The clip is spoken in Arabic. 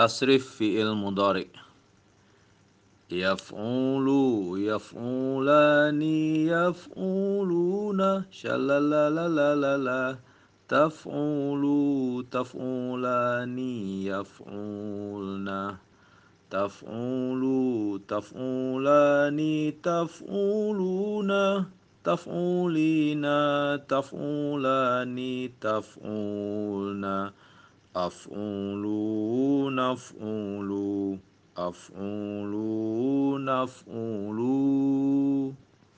تصريف في المضارع. يفعل يفعلان يفعلون. لا لا لا لا تفعل تفعلان يفعلن تفعل تفعلان تفعلون تفعلين تفعلان تفعلن أفعلوا نفعلوا أفعلوا نفعلوا